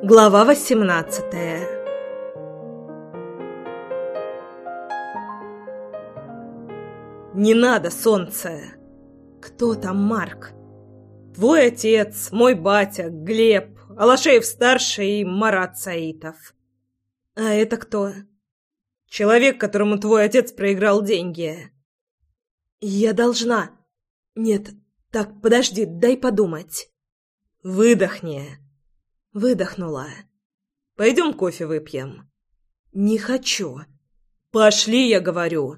Глава восемнадцатая «Не надо, солнце!» «Кто там, Марк?» «Твой отец, мой батя, Глеб, Алашеев-старший и Марат Саитов». «А это кто?» «Человек, которому твой отец проиграл деньги». «Я должна...» «Нет, так, подожди, дай подумать». «Выдохни». Выдохнула. «Пойдем кофе выпьем». «Не хочу». «Пошли, я говорю».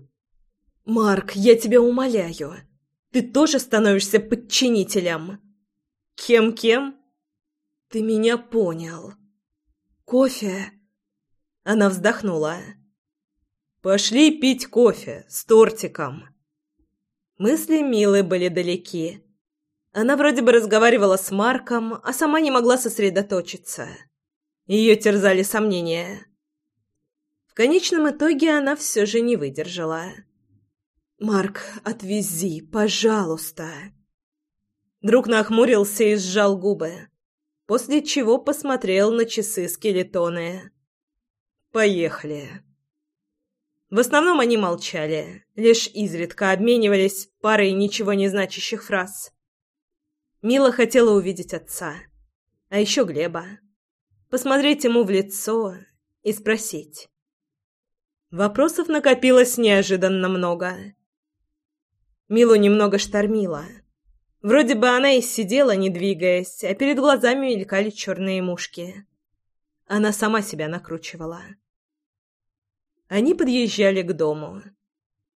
«Марк, я тебя умоляю. Ты тоже становишься подчинителем». «Кем-кем?» «Ты меня понял». «Кофе?» Она вздохнула. «Пошли пить кофе с тортиком». Мысли Милы были далеки. Она вроде бы разговаривала с Марком, а сама не могла сосредоточиться. Ее терзали сомнения. В конечном итоге она все же не выдержала. «Марк, отвези, пожалуйста!» Друг нахмурился и сжал губы, после чего посмотрел на часы скелетоны. «Поехали!» В основном они молчали, лишь изредка обменивались парой ничего не значащих фраз. Мила хотела увидеть отца, а еще Глеба. Посмотреть ему в лицо и спросить. Вопросов накопилось неожиданно много. Милу немного штормило. Вроде бы она и сидела, не двигаясь, а перед глазами мелькали черные мушки. Она сама себя накручивала. Они подъезжали к дому.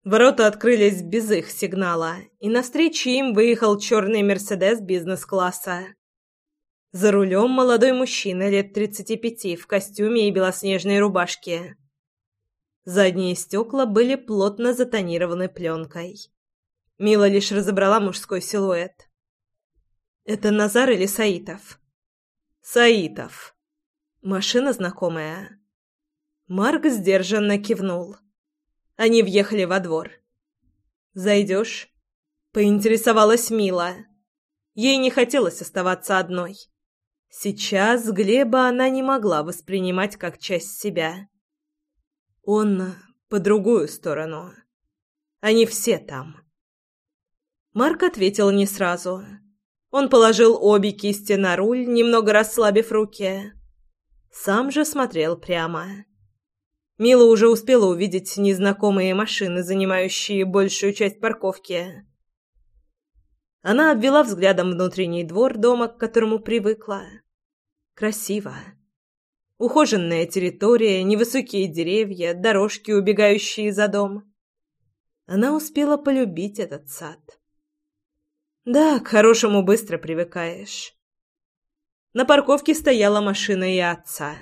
Ворота открылись без их сигнала, и навстречу им выехал черный «Мерседес» бизнес-класса. За рулем молодой мужчина лет тридцати пяти в костюме и белоснежной рубашке. Задние стекла были плотно затонированы пленкой. Мила лишь разобрала мужской силуэт. «Это Назар или Саитов?» «Саитов». Машина знакомая. Марк сдержанно кивнул. Они въехали во двор. «Зайдешь?» — поинтересовалась Мила. Ей не хотелось оставаться одной. Сейчас Глеба она не могла воспринимать как часть себя. Он по другую сторону. Они все там. Марк ответил не сразу. Он положил обе кисти на руль, немного расслабив руки. Сам же смотрел прямо. Мила уже успела увидеть незнакомые машины, занимающие большую часть парковки. Она обвела взглядом внутренний двор дома, к которому привыкла. Красиво. Ухоженная территория, невысокие деревья, дорожки, убегающие за дом. Она успела полюбить этот сад. Да, к хорошему быстро привыкаешь. На парковке стояла машина и отца.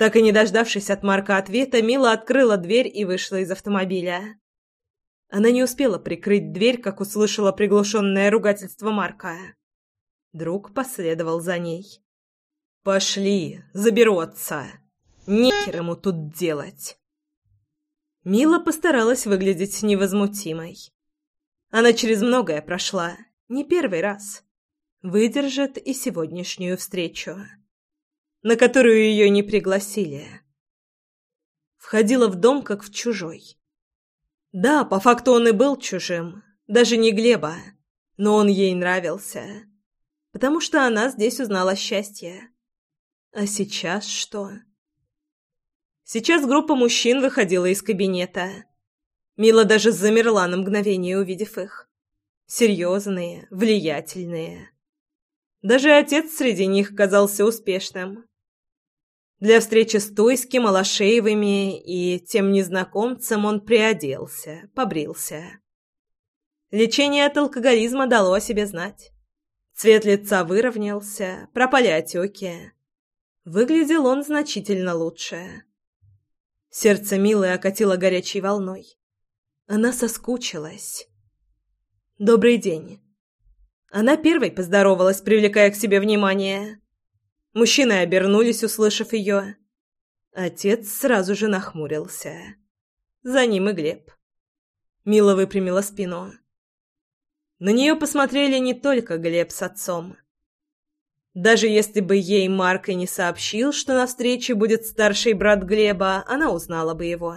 Так и не дождавшись от Марка ответа, Мила открыла дверь и вышла из автомобиля. Она не успела прикрыть дверь, как услышала приглушенное ругательство Марка. Друг последовал за ней. «Пошли, заберу отца. Нехер ему тут делать». Мила постаралась выглядеть невозмутимой. Она через многое прошла, не первый раз. Выдержит и сегодняшнюю встречу на которую ее не пригласили. Входила в дом как в чужой. Да, по факту он и был чужим, даже не Глеба, но он ей нравился, потому что она здесь узнала счастье. А сейчас что? Сейчас группа мужчин выходила из кабинета. Мила даже замерла на мгновение, увидев их. Серьезные, влиятельные. Даже отец среди них казался успешным для встречи с Тойским, Алашеевыми и тем незнакомцем он приоделся, побрился. Лечение от алкоголизма дало о себе знать. Цвет лица выровнялся, пропали отеки. Выглядел он значительно лучше. Сердце Милы окатило горячей волной. Она соскучилась. «Добрый день». Она первой поздоровалась, привлекая к себе внимание. Мужчины обернулись, услышав ее. Отец сразу же нахмурился. За ним и Глеб. Мила выпрямила спину. На нее посмотрели не только Глеб с отцом. Даже если бы ей Марк и не сообщил, что на встрече будет старший брат Глеба, она узнала бы его.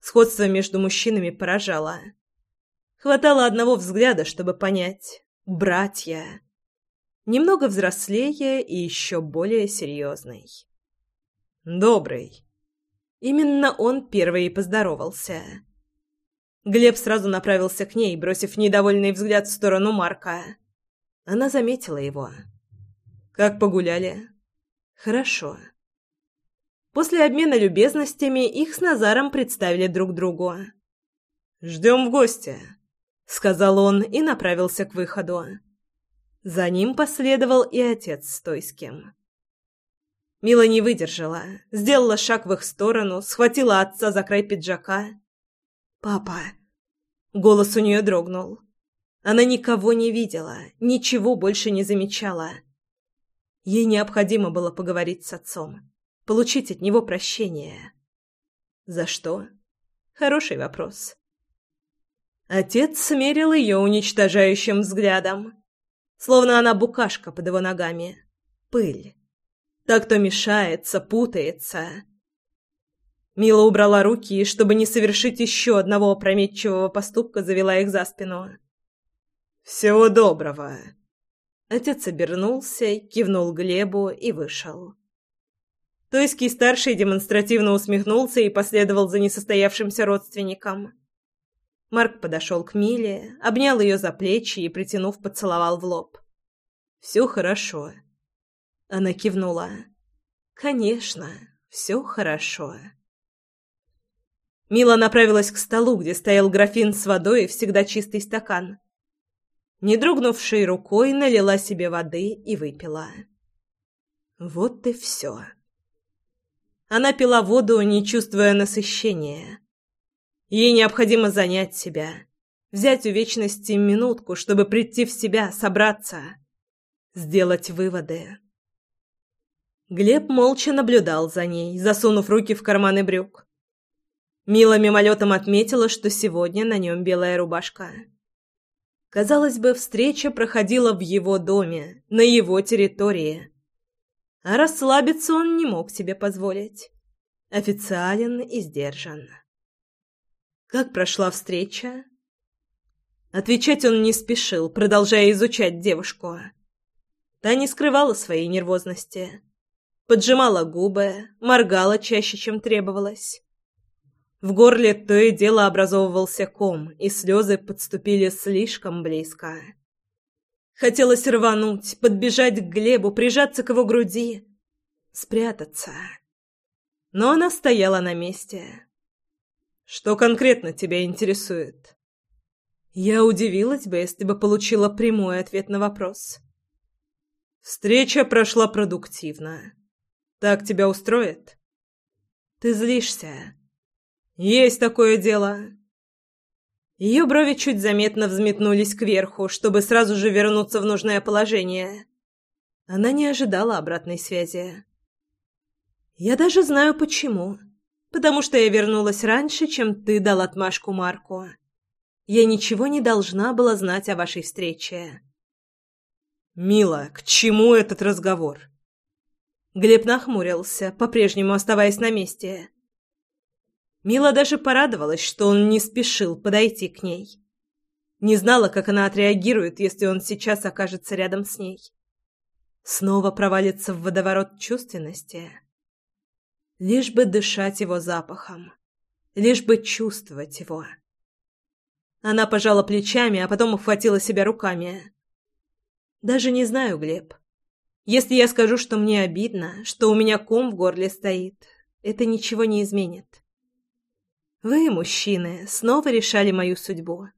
Сходство между мужчинами поражало. Хватало одного взгляда, чтобы понять. Братья. Немного взрослее и еще более серьезный. «Добрый». Именно он первый и поздоровался. Глеб сразу направился к ней, бросив недовольный взгляд в сторону Марка. Она заметила его. «Как погуляли?» «Хорошо». После обмена любезностями их с Назаром представили друг другу. «Ждем в гости», — сказал он и направился к выходу. За ним последовал и отец с Тойским. Мила не выдержала, сделала шаг в их сторону, схватила отца за край пиджака. «Папа!» Голос у нее дрогнул. Она никого не видела, ничего больше не замечала. Ей необходимо было поговорить с отцом, получить от него прощение. За что? Хороший вопрос. Отец смерил ее уничтожающим взглядом, словно она букашка под его ногами. Пыль. Так кто мешается, путается. Мила убрала руки и, чтобы не совершить еще одного опрометчивого поступка, завела их за спину. «Всего доброго!» Отец обернулся, кивнул Глебу и вышел. Тойский старший демонстративно усмехнулся и последовал за несостоявшимся родственником. Марк подошел к Миле, обнял ее за плечи и, притянув, поцеловал в лоб. «Все хорошо». Она кивнула. «Конечно, все хорошо». Мила направилась к столу, где стоял графин с водой и всегда чистый стакан. Не дрогнувшей рукой налила себе воды и выпила. Вот и все. Она пила воду, не чувствуя насыщения. Ей необходимо занять себя, взять у вечности минутку, чтобы прийти в себя, собраться, сделать выводы. Глеб молча наблюдал за ней, засунув руки в карманы брюк. Мила мимолетом отметила, что сегодня на нем белая рубашка. Казалось бы, встреча проходила в его доме, на его территории. А расслабиться он не мог себе позволить. Официален и сдержан. Как прошла встреча? Отвечать он не спешил, продолжая изучать девушку. Та не скрывала своей нервозности. Поджимала губы, моргала чаще, чем требовалось. В горле то и дело образовывался ком, и слезы подступили слишком близко. Хотелось рвануть, подбежать к Глебу, прижаться к его груди, спрятаться. Но она стояла на месте. «Что конкретно тебя интересует?» Я удивилась бы, если бы получила прямой ответ на вопрос. «Встреча прошла продуктивно. Так тебя устроит?» «Ты злишься?» «Есть такое дело!» Ее брови чуть заметно взметнулись кверху, чтобы сразу же вернуться в нужное положение. Она не ожидала обратной связи. «Я даже знаю, почему. Потому что я вернулась раньше, чем ты дал отмашку Марку. Я ничего не должна была знать о вашей встрече». «Мила, к чему этот разговор?» Глеб нахмурился, по-прежнему оставаясь на месте. Мила даже порадовалась, что он не спешил подойти к ней. Не знала, как она отреагирует, если он сейчас окажется рядом с ней. Снова провалится в водоворот чувственности. Лишь бы дышать его запахом. Лишь бы чувствовать его. Она пожала плечами, а потом ухватила себя руками. «Даже не знаю, Глеб. Если я скажу, что мне обидно, что у меня ком в горле стоит, это ничего не изменит. Вы, мужчины, снова решали мою судьбу,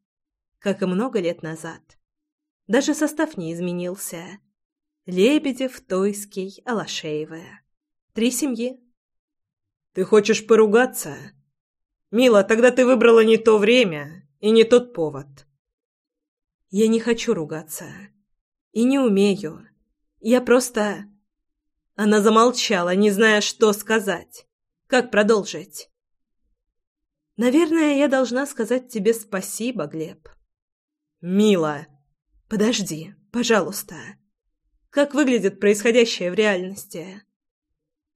как и много лет назад. Даже состав не изменился. Лебедев, Тойский, Алашеевы. Три семьи. Ты хочешь поругаться? Мила, тогда ты выбрала не то время и не тот повод. Я не хочу ругаться. И не умею. Я просто... Она замолчала, не зная, что сказать. Как продолжить? Наверное, я должна сказать тебе спасибо, Глеб. Мила, подожди, пожалуйста. Как выглядит происходящее в реальности?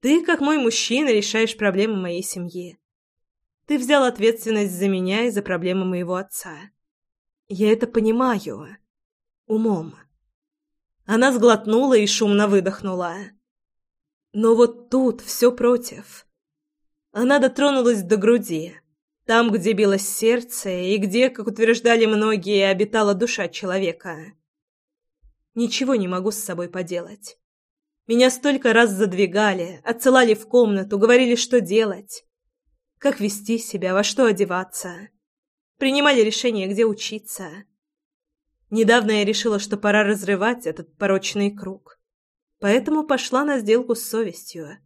Ты, как мой мужчина, решаешь проблемы моей семьи. Ты взял ответственность за меня и за проблемы моего отца. Я это понимаю. Умом. Она сглотнула и шумно выдохнула. Но вот тут все против. Она дотронулась до груди, там, где билось сердце и где, как утверждали многие, обитала душа человека. Ничего не могу с собой поделать. Меня столько раз задвигали, отсылали в комнату, говорили, что делать. Как вести себя, во что одеваться. Принимали решение, где учиться. Недавно я решила, что пора разрывать этот порочный круг. Поэтому пошла на сделку с совестью,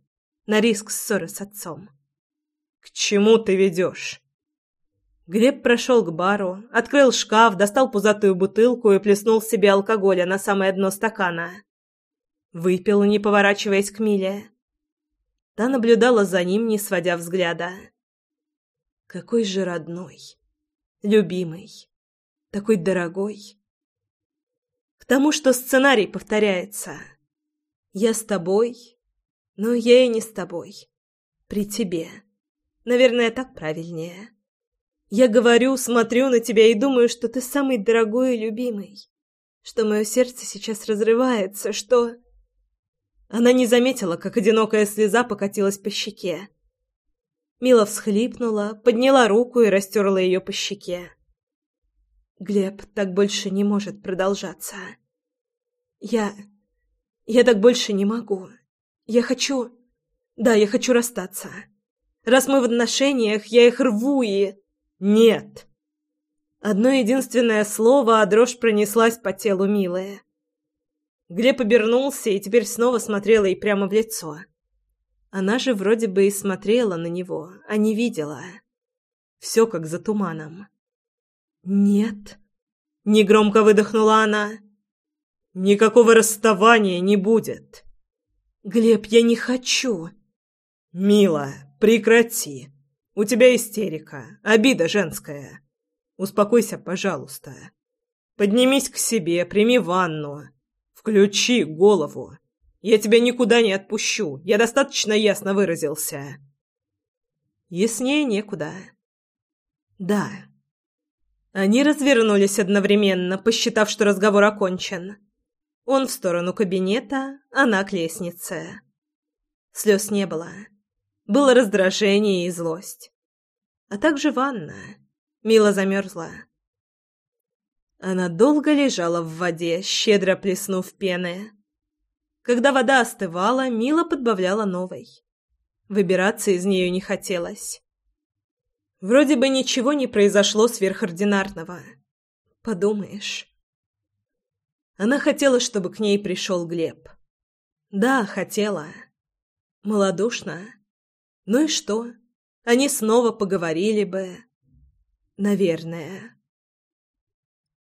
на риск ссоры с отцом. «К чему ты ведешь?» Глеб прошел к бару, открыл шкаф, достал пузатую бутылку и плеснул себе алкоголя на самое дно стакана. Выпил, не поворачиваясь к Миле. Та наблюдала за ним, не сводя взгляда. Какой же родной, любимый, такой дорогой. К тому, что сценарий повторяется. Я с тобой, но я и не с тобой. При тебе. Наверное, так правильнее. Я говорю, смотрю на тебя и думаю, что ты самый дорогой и любимый. Что мое сердце сейчас разрывается, что... Она не заметила, как одинокая слеза покатилась по щеке. Мила всхлипнула, подняла руку и растерла ее по щеке. Глеб, так больше не может продолжаться. Я... Я так больше не могу. Я хочу... Да, я хочу расстаться. Раз мы в отношениях, я их рву и... «Нет!» Одно единственное слово, а дрожь пронеслась по телу милая. Глеб обернулся и теперь снова смотрела ей прямо в лицо. Она же вроде бы и смотрела на него, а не видела. Все как за туманом. «Нет», — негромко выдохнула она. «Никакого расставания не будет». «Глеб, я не хочу». «Мила, прекрати». У тебя истерика, обида женская. Успокойся, пожалуйста. Поднимись к себе, прими ванну. Включи голову. Я тебя никуда не отпущу. Я достаточно ясно выразился. Яснее некуда. Да. Они развернулись одновременно, посчитав, что разговор окончен. Он в сторону кабинета, она к лестнице. Слез не было. Было раздражение и злость. А также ванна. Мила замерзла. Она долго лежала в воде, щедро плеснув пены. Когда вода остывала, Мила подбавляла новой. Выбираться из нее не хотелось. Вроде бы ничего не произошло сверхординарного. Подумаешь. Она хотела, чтобы к ней пришел Глеб. Да, хотела. Молодушно. Ну и что? Они снова поговорили бы. Наверное.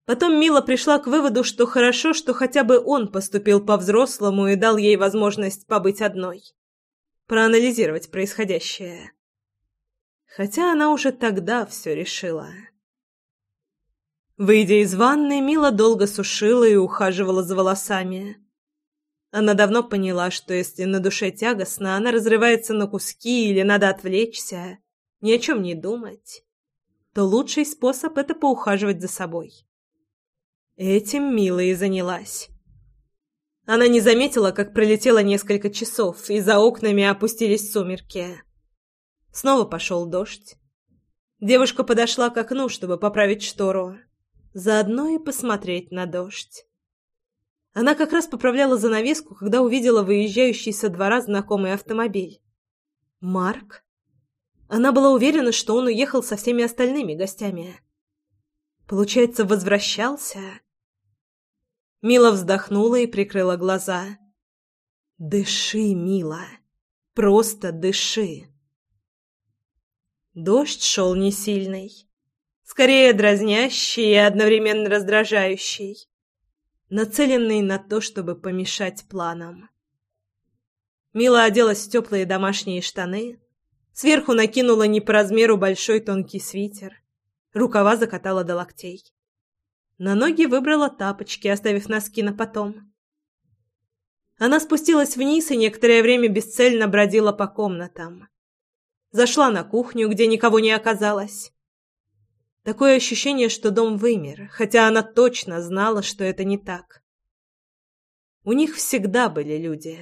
Потом Мила пришла к выводу, что хорошо, что хотя бы он поступил по-взрослому и дал ей возможность побыть одной. Проанализировать происходящее. Хотя она уже тогда все решила. Выйдя из ванны, Мила долго сушила и ухаживала за волосами. Она давно поняла, что если на душе тягостно, она разрывается на куски или надо отвлечься, ни о чем не думать, то лучший способ — это поухаживать за собой. Этим Мила и занялась. Она не заметила, как пролетело несколько часов, и за окнами опустились сумерки. Снова пошел дождь. Девушка подошла к окну, чтобы поправить штору, заодно и посмотреть на дождь. Она как раз поправляла занавеску, когда увидела выезжающий со двора знакомый автомобиль. Марк? Она была уверена, что он уехал со всеми остальными гостями. Получается, возвращался? Мила вздохнула и прикрыла глаза. «Дыши, Мила. Просто дыши». Дождь шел не сильный, скорее дразнящий и одновременно раздражающий нацеленный на то, чтобы помешать планам. Мила оделась в теплые домашние штаны, сверху накинула не по размеру большой тонкий свитер, рукава закатала до локтей. На ноги выбрала тапочки, оставив носки на потом. Она спустилась вниз и некоторое время бесцельно бродила по комнатам. Зашла на кухню, где никого не оказалось. Такое ощущение, что дом вымер, хотя она точно знала, что это не так. У них всегда были люди.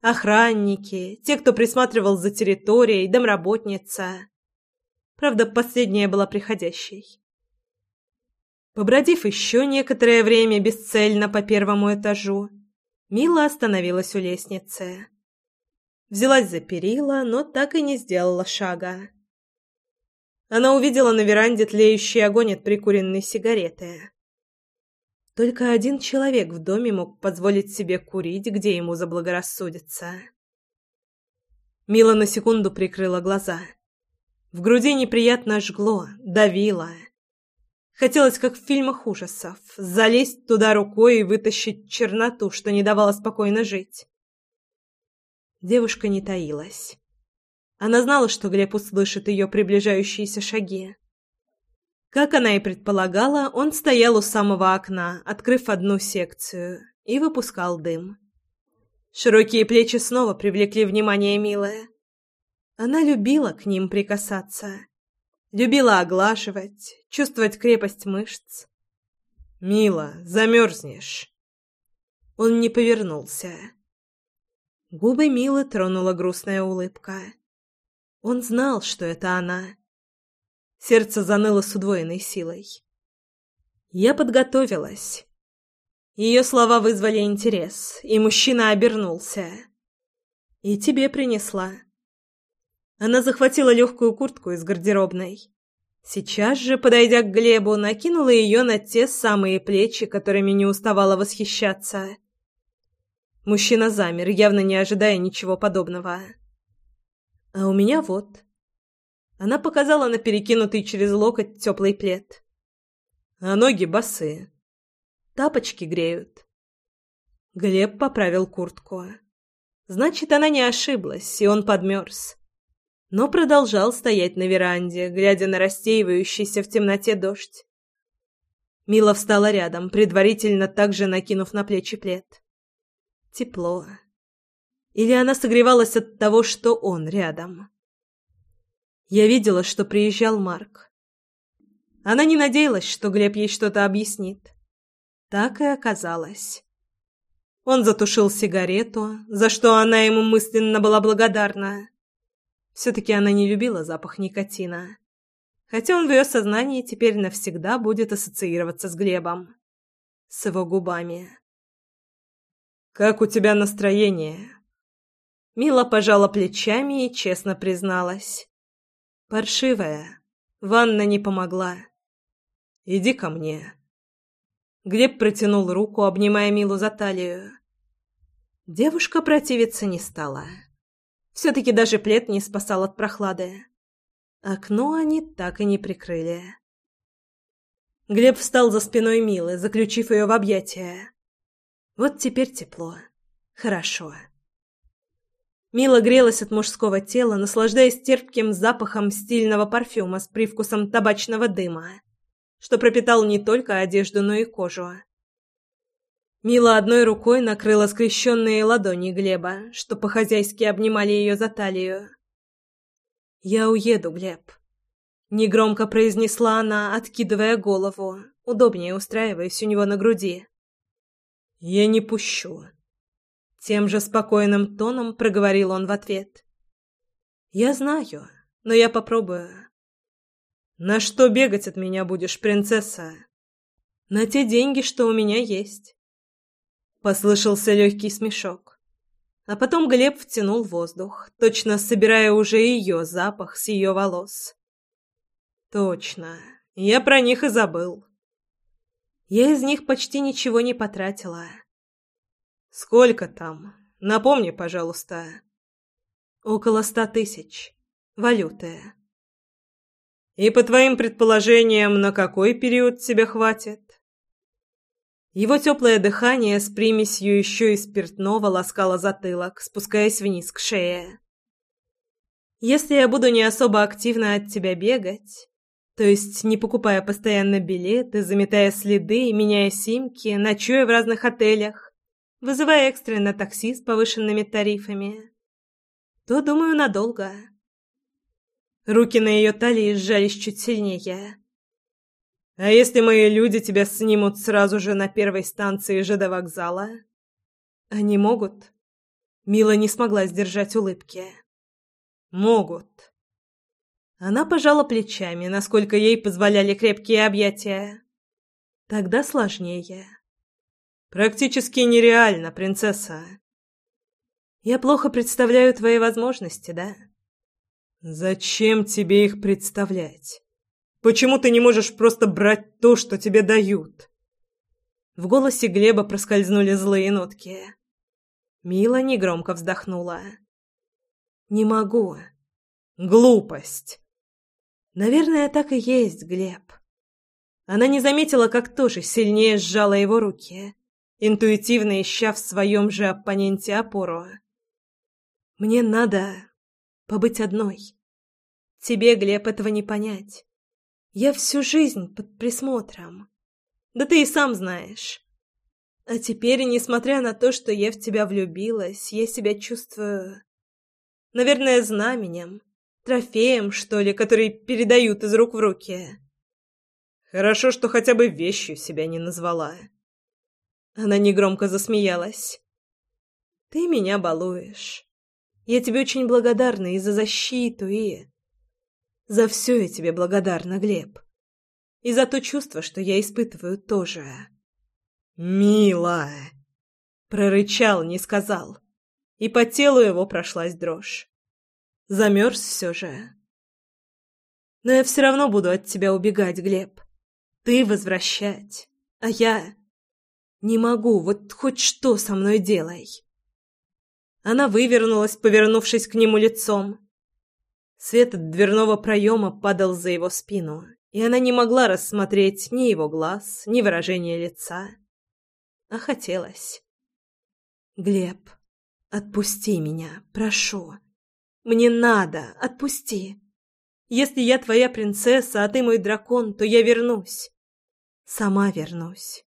Охранники, те, кто присматривал за территорией, домработница. Правда, последняя была приходящей. Побродив еще некоторое время бесцельно по первому этажу, Мила остановилась у лестницы. Взялась за перила, но так и не сделала шага. Она увидела на веранде тлеющий огонь от прикуренной сигареты. Только один человек в доме мог позволить себе курить, где ему заблагорассудится. Мила на секунду прикрыла глаза. В груди неприятно жгло, давило. Хотелось, как в фильмах ужасов, залезть туда рукой и вытащить черноту, что не давала спокойно жить. Девушка не таилась. Она знала, что Глеб услышит ее приближающиеся шаги. Как она и предполагала, он стоял у самого окна, открыв одну секцию, и выпускал дым. Широкие плечи снова привлекли внимание Милая. Она любила к ним прикасаться. Любила оглаживать, чувствовать крепость мышц. «Мила, замерзнешь!» Он не повернулся. Губы Милы тронула грустная улыбка. Он знал, что это она. Сердце заныло с удвоенной силой. Я подготовилась. Ее слова вызвали интерес, и мужчина обернулся. «И тебе принесла». Она захватила легкую куртку из гардеробной. Сейчас же, подойдя к Глебу, накинула ее на те самые плечи, которыми не уставала восхищаться. Мужчина замер, явно не ожидая ничего подобного. «А у меня вот», она показала на перекинутый через локоть теплый плед. А ноги босые. Тапочки греют. Глеб поправил куртку. Значит, она не ошиблась, и он подмерз. Но продолжал стоять на веранде, глядя на рассеивающийся в темноте дождь. Мила встала рядом, предварительно также накинув на плечи плед. Тепло. Или она согревалась от того, что он рядом. Я видела, что приезжал Марк. Она не надеялась, что Глеб ей что-то объяснит. Так и оказалось. Он затушил сигарету, за что она ему мысленно была благодарна. Все-таки она не любила запах никотина. Хотя он в ее сознании теперь навсегда будет ассоциироваться с Глебом. С его губами. «Как у тебя настроение?» Мила пожала плечами и честно призналась. Паршивая. Ванна не помогла. Иди ко мне. Глеб протянул руку, обнимая Милу за талию. Девушка противиться не стала. Все-таки даже плед не спасал от прохлады. Окно они так и не прикрыли. Глеб встал за спиной Милы, заключив ее в объятия. Вот теперь тепло. Хорошо. Мила грелась от мужского тела, наслаждаясь терпким запахом стильного парфюма с привкусом табачного дыма, что пропитал не только одежду, но и кожу. Мила одной рукой накрыла скрещенные ладони Глеба, что по-хозяйски обнимали ее за талию. «Я уеду, Глеб», — негромко произнесла она, откидывая голову, удобнее устраиваясь у него на груди. «Я не пущу», тем же спокойным тоном проговорил он в ответ. «Я знаю, но я попробую». «На что бегать от меня будешь, принцесса?» «На те деньги, что у меня есть». Послышался легкий смешок. А потом Глеб втянул воздух, точно собирая уже ее запах с ее волос. «Точно. Я про них и забыл. Я из них почти ничего не потратила». «Сколько там? Напомни, пожалуйста». «Около ста тысяч. Валюты». «И по твоим предположениям, на какой период тебе хватит?» Его теплое дыхание с примесью еще и спиртного ласкало затылок, спускаясь вниз к шее. «Если я буду не особо активно от тебя бегать, то есть не покупая постоянно билеты, заметая следы, меняя симки, ночуя в разных отелях, вызывая экстренно такси с повышенными тарифами, то, думаю, надолго. Руки на ее талии сжались чуть сильнее. «А если мои люди тебя снимут сразу же на первой станции ЖД вокзала?» «Они могут?» Мила не смогла сдержать улыбки. «Могут». Она пожала плечами, насколько ей позволяли крепкие объятия. «Тогда сложнее». «Практически нереально, принцесса». «Я плохо представляю твои возможности, да?» «Зачем тебе их представлять? Почему ты не можешь просто брать то, что тебе дают?» В голосе Глеба проскользнули злые нотки. Мила негромко вздохнула. «Не могу. Глупость!» «Наверное, так и есть, Глеб». Она не заметила, как тоже сильнее сжала его руки, интуитивно ища в своем же оппоненте опору. «Мне надо побыть одной. Тебе, Глеб, этого не понять. Я всю жизнь под присмотром. Да ты и сам знаешь. А теперь, несмотря на то, что я в тебя влюбилась, я себя чувствую... Наверное, знаменем, трофеем, что ли, который передают из рук в руки. Хорошо, что хотя бы вещью себя не назвала. Она негромко засмеялась. Ты меня балуешь. Я тебе очень благодарна и за защиту, и... За все я тебе благодарна, Глеб. И за то чувство, что я испытываю тоже. «Милая!» Прорычал, не сказал. И по телу его прошлась дрожь. Замерз все же. Но я все равно буду от тебя убегать, Глеб. Ты возвращать. А я... Не могу, вот хоть что со мной делай. Она вывернулась, повернувшись к нему лицом. Свет от дверного проема падал за его спину, и она не могла рассмотреть ни его глаз, ни выражения лица. А хотелось. «Глеб, отпусти меня, прошу. Мне надо, отпусти. Если я твоя принцесса, а ты мой дракон, то я вернусь. Сама вернусь».